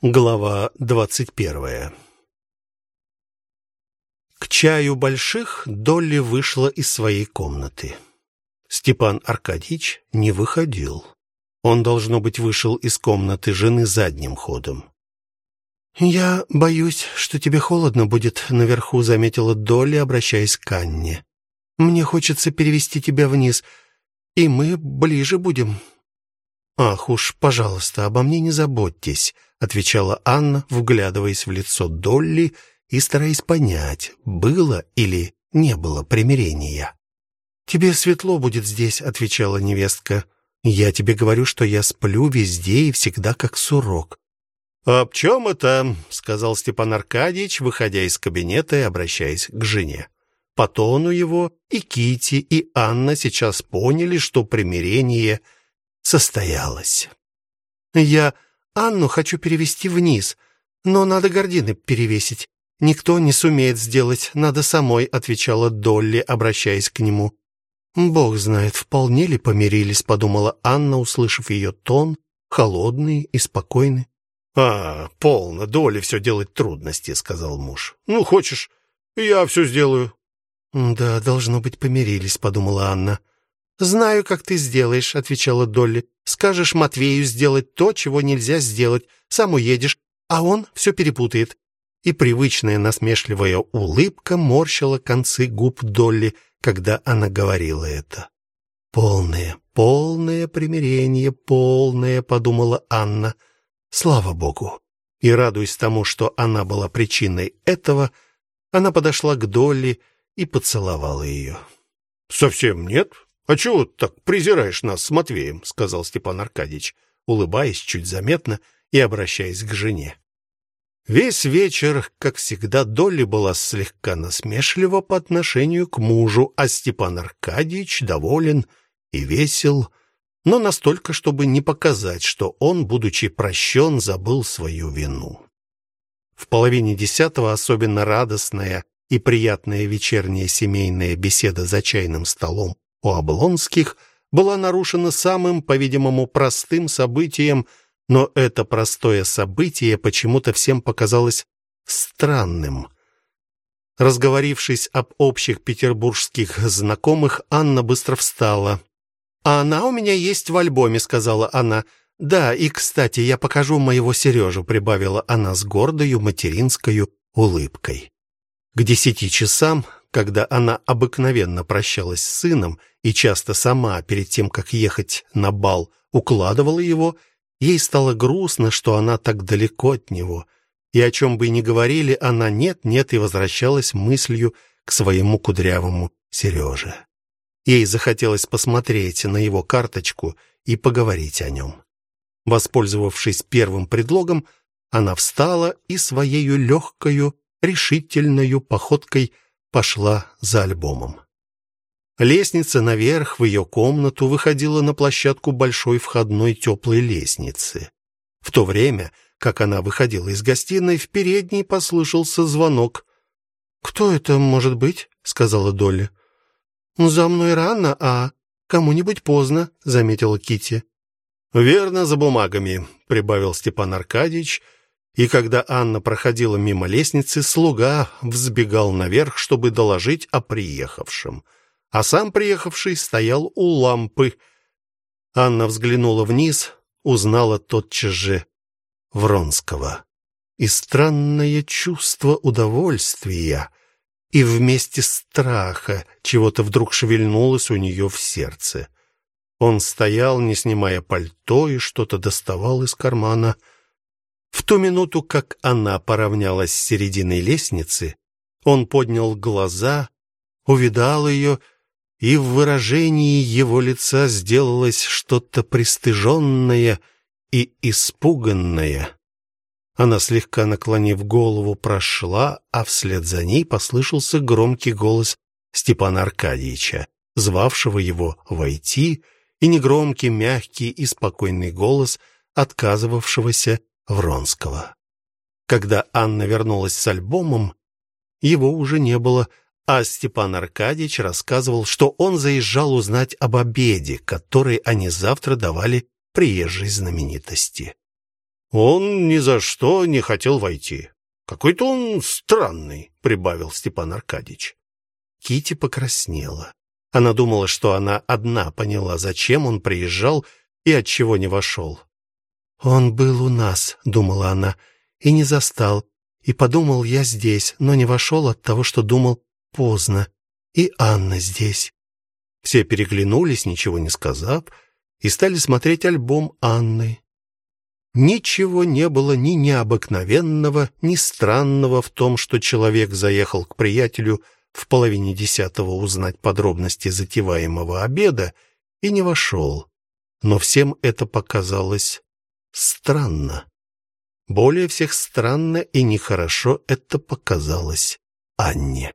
Глава двадцать первая. К чаю больших Долли вышла из своей комнаты. Степан Аркадьевич не выходил. Он должно быть вышел из комнаты жены задним ходом. Я боюсь, что тебе холодно будет наверху, заметила Долли, обращаясь к Анне. Мне хочется перевести тебя вниз, и мы ближе будем. Ах уж, пожалуйста, обо мне не заботьтесь отвечала Анна, вглядываясь в лицо Долли и стараясь понять, было или не было примирения. Тебе светло будет здесь, отвечала невестка. Я тебе говорю, что я сплю везде и всегда как сурок. «Об чем это?» — сказал Степан Аркадьевич, выходя из кабинета и обращаясь к жене. По тону его и Кити, и Анна сейчас поняли, что примирение состоялось. «Я Анну хочу перевести вниз, но надо гардины перевесить. Никто не сумеет сделать, надо самой, отвечала Долли, обращаясь к нему. Бог знает, вполне ли помирились, подумала Анна, услышав ее тон, холодный и спокойный. А, полно, Долли все делать трудности, сказал муж. Ну, хочешь, я все сделаю. Да, должно быть, помирились, подумала Анна. Знаю, как ты сделаешь, отвечала Долли. Скажешь Матвею сделать то, чего нельзя сделать, сам уедешь, а он все перепутает. И привычная насмешливая улыбка морщила концы губ Долли, когда она говорила это. Полное, полное примирение, полное, подумала Анна. Слава богу. И радуясь тому, что она была причиной этого, она подошла к Долли и поцеловала ее. Совсем нет, «А чего так презираешь нас с Матвеем?» — сказал Степан Аркадьевич, улыбаясь чуть заметно и обращаясь к жене. Весь вечер, как всегда, Долли была слегка насмешлива по отношению к мужу, а Степан Аркадьевич доволен и весел, но настолько, чтобы не показать, что он, будучи прощен, забыл свою вину. В половине десятого особенно радостная и приятная вечерняя семейная беседа за чайным столом у Облонских была нарушена самым, по-видимому, простым событием, но это простое событие почему-то всем показалось странным. Разговорившись об общих петербургских знакомых, Анна быстро встала. «А она у меня есть в альбоме», — сказала она. «Да, и, кстати, я покажу моего Сережу», — прибавила она с гордою материнской улыбкой. К десяти часам когда она обыкновенно прощалась с сыном и часто сама перед тем, как ехать на бал, укладывала его, ей стало грустно, что она так далеко от него. И о чем бы ни говорили, она нет-нет и возвращалась мыслью к своему кудрявому Сереже. Ей захотелось посмотреть на его карточку и поговорить о нем. Воспользовавшись первым предлогом, она встала и своей легкою, решительной походкой – пошла за альбомом. Лестница наверх в ее комнату выходила на площадку большой входной теплой лестницы. В то время, как она выходила из гостиной, в передней послышался звонок. "Кто это может быть?" сказала Долли. "За мной рано, а кому-нибудь поздно", заметила Кити. "Верно, за бумагами", прибавил Степан Аркадьевич и когда Анна проходила мимо лестницы, слуга взбегал наверх, чтобы доложить о приехавшем. А сам приехавший стоял у лампы. Анна взглянула вниз, узнала тотчас же Вронского. И странное чувство удовольствия и вместе страха чего-то вдруг шевельнулось у нее в сердце. Он стоял, не снимая пальто, и что-то доставал из кармана. Ту минуту, как она поравнялась с серединой лестницы, он поднял глаза, увидал ее, и в выражении его лица сделалось что-то пристыженное и испуганное. Она слегка наклонив голову, прошла, а вслед за ней послышался громкий голос Степана Аркадьевича, звавшего его войти, и негромкий, мягкий и спокойный голос отказывавшегося Вронского. Когда Анна вернулась с альбомом, его уже не было, а Степан Аркадьевич рассказывал, что он заезжал узнать об обеде, который они завтра давали приезжей знаменитости. Он ни за что не хотел войти. Какой-то он странный, прибавил Степан Аркадьевич. Кити покраснела. Она думала, что она одна поняла, зачем он приезжал и от чего не вошел. Он был у нас, думала она, и не застал. И подумал я здесь, но не вошел от того, что думал поздно. И Анна здесь. Все переглянулись, ничего не сказав, и стали смотреть альбом Анны. Ничего не было ни необыкновенного, ни странного в том, что человек заехал к приятелю в половине десятого узнать подробности затеваемого обеда и не вошел. Но всем это показалось странно. Более всех странно и нехорошо это показалось Анне.